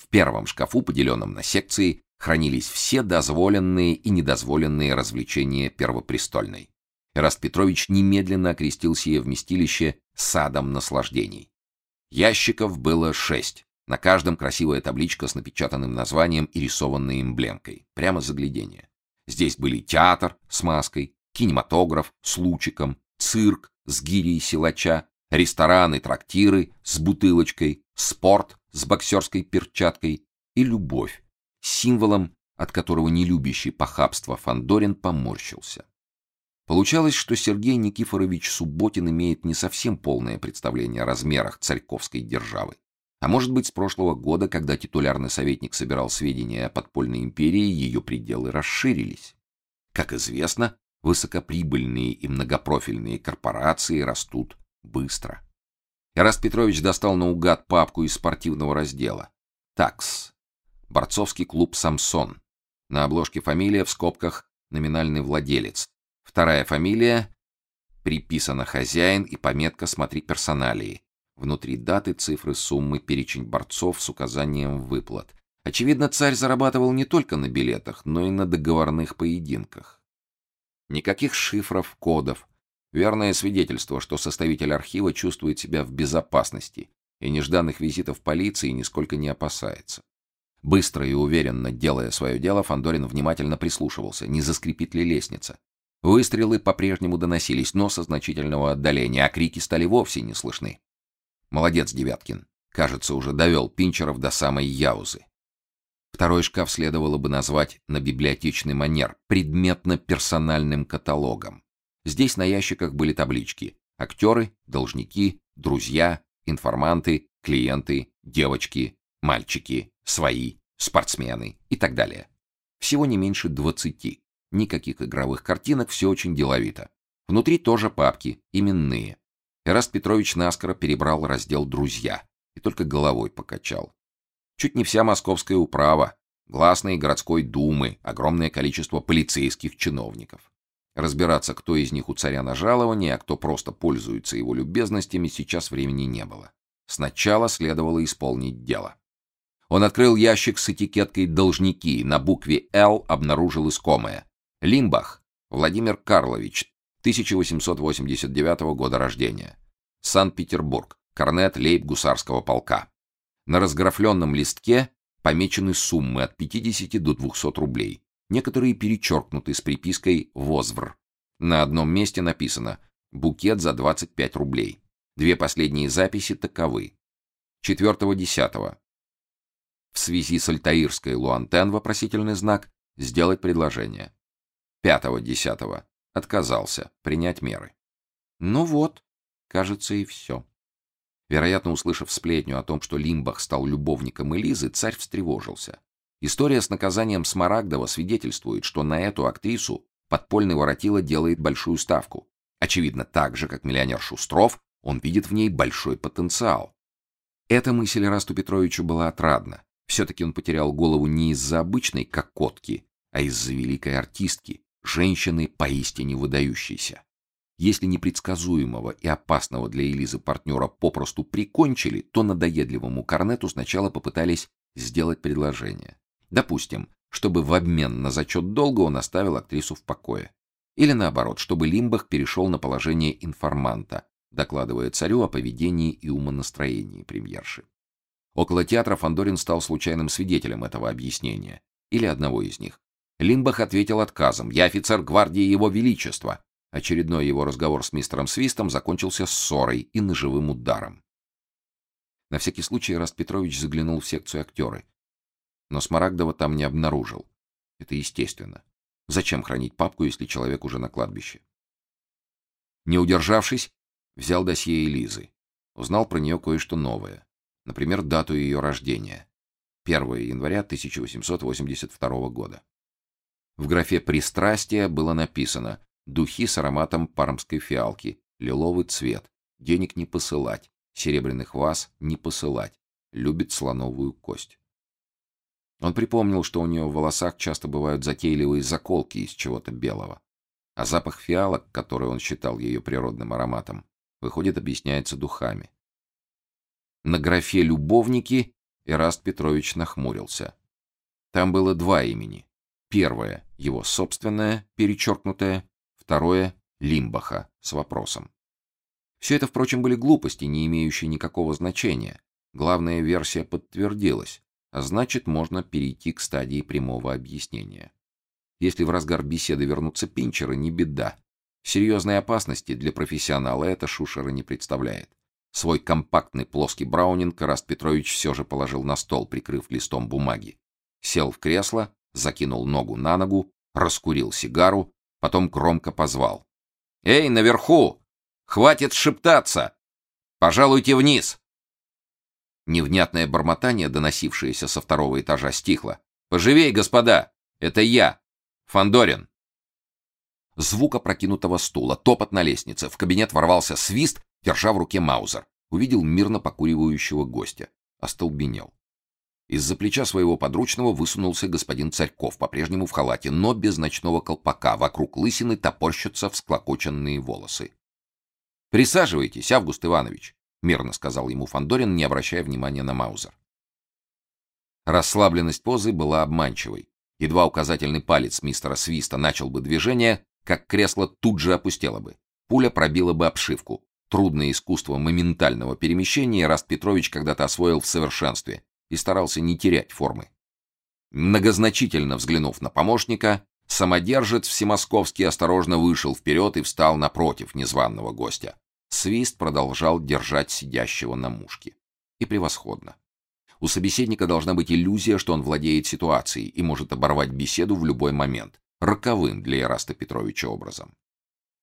В первом шкафу, поделенном на секции, хранились все дозволенные и недозволенные развлечения первопрестольной. Эраст Петрович немедленно окрестил сие вместилище садом наслаждений. Ящиков было шесть. На каждом красивая табличка с напечатанным названием и рисованной эмблемкой. Прямо заглядение. Здесь были театр с маской, кинематограф с лучиком, цирк с гирей силача, рестораны, трактиры с бутылочкой, спорт с боксерской перчаткой и любовь, символом, от которого нелюбящий похабство Фандорин поморщился. Получалось, что Сергей Никифорович Субботин имеет не совсем полное представление о размерах царьковской державы. А может быть, с прошлого года, когда титулярный советник собирал сведения о подпольной империи, ее пределы расширились. Как известно, высокоприбыльные и многопрофильные корпорации растут быстро. Эраст Петрович достал наугад папку из спортивного раздела. Такс. Борцовский клуб Самсон. На обложке фамилия в скобках номинальный владелец. Вторая фамилия приписана хозяин и пометка смотри персоналии. Внутри даты, цифры, суммы, перечень борцов с указанием выплат. Очевидно, царь зарабатывал не только на билетах, но и на договорных поединках. Никаких шифров, кодов. Верное свидетельство, что составитель архива чувствует себя в безопасности и нежданных визитов полиции нисколько не опасается. Быстро и уверенно делая свое дело, Фандорин внимательно прислушивался, не заскрипит ли лестница. Выстрелы по-прежнему доносились, но со значительного отдаления, а крики стали вовсе не слышны. Молодец, Девяткин. Кажется, уже довел Пинчеров до самой Яузы. Второй шкаф следовало бы назвать на библиотечный манер предметно-персональным каталогом. Здесь на ящиках были таблички: актеры, должники, друзья, информанты, клиенты, девочки, мальчики, свои, спортсмены и так далее. Всего не меньше двадцати. Никаких игровых картинок, все очень деловито. Внутри тоже папки, именные. Эраст Петрович наскоро перебрал раздел «Друзья» и только головой покачал. Чуть не вся московская управа, гласные городской думы, огромное количество полицейских чиновников. Разбираться, кто из них у царя на жалование, а кто просто пользуется его любезностями, сейчас времени не было. Сначала следовало исполнить дело. Он открыл ящик с этикеткой «Должники», на букве «Л» обнаружил искомое. Лимбах Владимир Карлович, 1889 года рождения. Санкт-Петербург. Корнет лейб-гусарского полка. На разграфленном листке помечены суммы от 50 до 200 рублей. Некоторые перечеркнуты с припиской «Возвр». На одном месте написано «Букет за 25 рублей». Две последние записи таковы. 4.10. В связи с Альтаирской Луантен вопросительный знак «Сделать предложение». 5.10. Отказался принять меры. Ну вот, кажется, и все. Вероятно, услышав сплетню о том, что Лимбах стал любовником Элизы, царь встревожился. История с наказанием Смарагдова свидетельствует, что на эту актрису подпольный воротило делает большую ставку. Очевидно, так же, как миллионер Шустров, он видит в ней большой потенциал. Эта мысль Расту Петровичу была отрадна. Все-таки он потерял голову не из-за обычной кокотки, а из-за великой артистки, женщины поистине выдающейся. Если непредсказуемого и опасного для Элизы партнера попросту прикончили, то надоедливому Корнету сначала попытались сделать предложение. Допустим, чтобы в обмен на зачет долга он оставил актрису в покое. Или наоборот, чтобы Лимбах перешел на положение информанта, докладывая царю о поведении и умонастроении премьерши. Около театра Фандорин стал случайным свидетелем этого объяснения, или одного из них. Лимбах ответил отказом. «Я офицер гвардии Его Величества». Очередной его разговор с мистером Свистом закончился ссорой и ножевым ударом. На всякий случай Раст Петрович заглянул в секцию актеры. Но Смарагдова там не обнаружил. Это естественно. Зачем хранить папку, если человек уже на кладбище? Не удержавшись, взял досье Элизы. Узнал про нее кое-что новое. Например, дату ее рождения. 1 января 1882 года. В графе «Пристрастие» было написано «Духи с ароматом пармской фиалки, лиловый цвет, денег не посылать, серебряных ваз не посылать, любит слоновую кость». Он припомнил, что у нее в волосах часто бывают затейливые заколки из чего-то белого. А запах фиалок, который он считал ее природным ароматом, выходит, объясняется духами. На графе «Любовники» Ираст Петрович нахмурился. Там было два имени. Первое его собственное, перечеркнутое, второе Лимбаха с вопросом. Все это, впрочем, были глупости, не имеющие никакого значения. Главная версия подтвердилась, значит, можно перейти к стадии прямого объяснения. Если в разгар беседы вернутся пинчеры, не беда. Серьезной опасности для профессионала это Шушера не представляет. Свой компактный плоский браунинг Раст Петрович все же положил на стол, прикрыв листом бумаги. Сел в кресло, закинул ногу на ногу, раскурил сигару, потом громко позвал: "Эй, наверху! Хватит шептаться! Пожалуйте вниз!" Невнятное бормотание, доносившееся со второго этажа, стихло. "Поживей, господа! Это я, Фандорин!" Звук опрокинутого стула, топот на лестнице, в кабинет ворвался свист, держа в руке маузер. Увидел мирно покуривающего гостя, остолбенел. Из-за плеча своего подручного высунулся господин Царьков, по-прежнему в халате, но без ночного колпака, вокруг лысины топорщатся всклокоченные волосы. Присаживайтесь, Август Иванович, мирно сказал ему Фандорин, не обращая внимания на маузер. Расслабленность позы была обманчивой. Едва указательный палец мистера Свиста начал бы движение, как кресло тут же опустело бы. Пуля пробила бы обшивку. Трудное искусство моментального перемещения Раст Петрович когда-то освоил в совершенстве и старался не терять формы. Многозначительно взглянув на помощника, самодержец всемосковский осторожно вышел вперед и встал напротив незваного гостя. Свист продолжал держать сидящего на мушке. И превосходно. У собеседника должна быть иллюзия, что он владеет ситуацией и может оборвать беседу в любой момент роковым для Ираста Петровича образом.